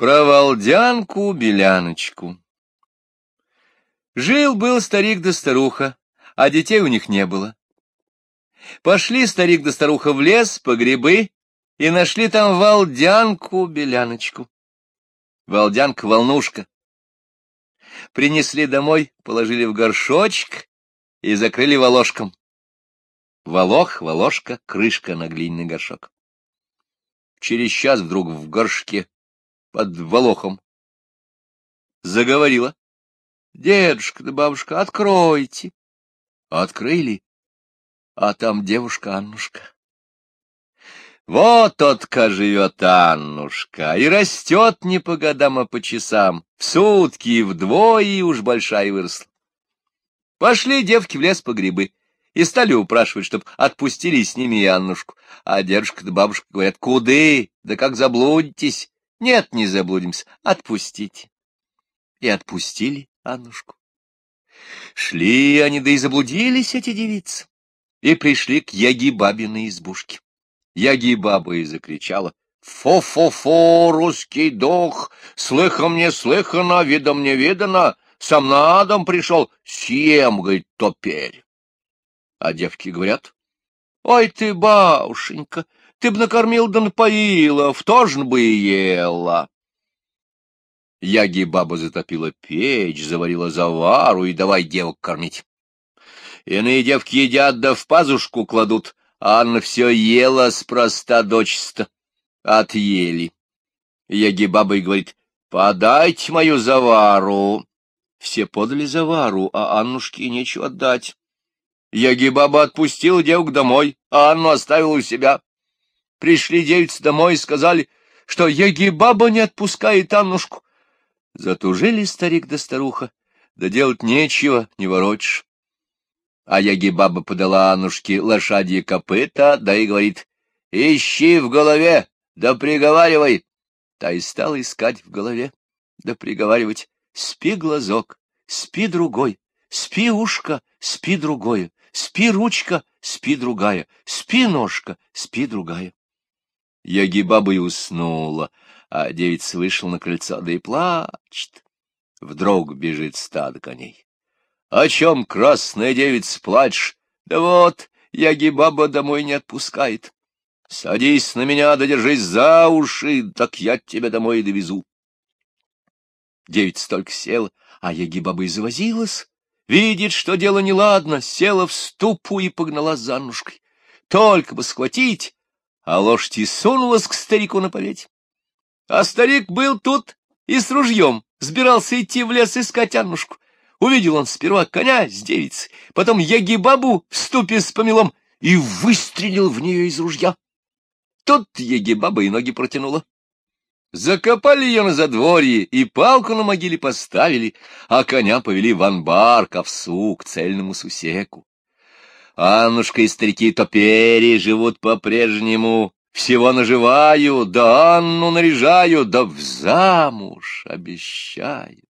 Про Валдянку-беляночку. Жил-был старик да старуха, а детей у них не было. Пошли старик да старуха в лес по грибы и нашли там Валдянку-беляночку. Валдянка-волнушка. Принесли домой, положили в горшочек и закрыли волошком. Волох, волошка, крышка на глиняный горшок. Через час вдруг в горшке под волохом. Заговорила. Дедушка да бабушка, откройте. Открыли, а там девушка Аннушка. Вот отка живет Аннушка, и растет не по годам, а по часам, в сутки и вдвое уж большая выросла. Пошли девки в лес по грибы и стали упрашивать, чтоб отпустили с ними и Аннушку. А дедушка да бабушка говорят, куды, да как заблудитесь, нет, не заблудимся, отпустите. И отпустили Аннушку. Шли они, да и заблудились эти девицы, и пришли к Яги-бабиной избушке. Яги-баба и закричала, «Фо-фо-фо, русский дох, слыхом мне слыхано, видом не видано, сам на дом пришел, съем, говорит, топерь». А девки говорят, «Ой ты, бабушенька, ты б накормил да напоила, в тожн бы и ела. Яги-баба затопила печь, заварила завару и давай девок кормить. Иные девки едят да в пазушку кладут, а Анна все ела спроста дочисто. Отъели. Яги-баба и говорит, подайте мою завару. Все подали завару, а Аннушке нечего отдать. Яги-баба отпустила девок домой, а Анну оставила у себя. Пришли девицы домой и сказали, что Яги-баба не отпускает Аннушку. Затужили старик да старуха, да делать нечего, не ворочишь. А Яги-баба подала Аннушке лошадье копыта, да и говорит, ищи в голове, да приговаривай. Та и стала искать в голове, да приговаривать, спи глазок, спи другой, спи ушко, спи другое, спи ручка, спи другая, спи ножка, спи другая. Яги-баба и уснула, а девица вышел на крыльцо, да и плачет. Вдруг бежит стадо коней. — О чем, красная девица, плачешь? Да вот, Яги-баба домой не отпускает. Садись на меня, да держись за уши, так я тебя домой и довезу. Девица только села, а Яги-баба и завозилась. Видит, что дело неладно, села в ступу и погнала за Аннушкой. Только бы схватить, а лошадь и сунулась к старику на поведь. А старик был тут и с ружьем сбирался идти в лес искать Аннушку. Увидел он сперва коня с девицей, потом Яги-бабу в ступе с помелом и выстрелил в нее из ружья. Тут Яги-баба и ноги протянула. Закопали ее на задворье и палку на могиле поставили, а коня повели в анбар к к цельному сусеку. Аннушка и старики топери живут по-прежнему, всего наживаю, да Анну наряжаю, да в замуж обещаю.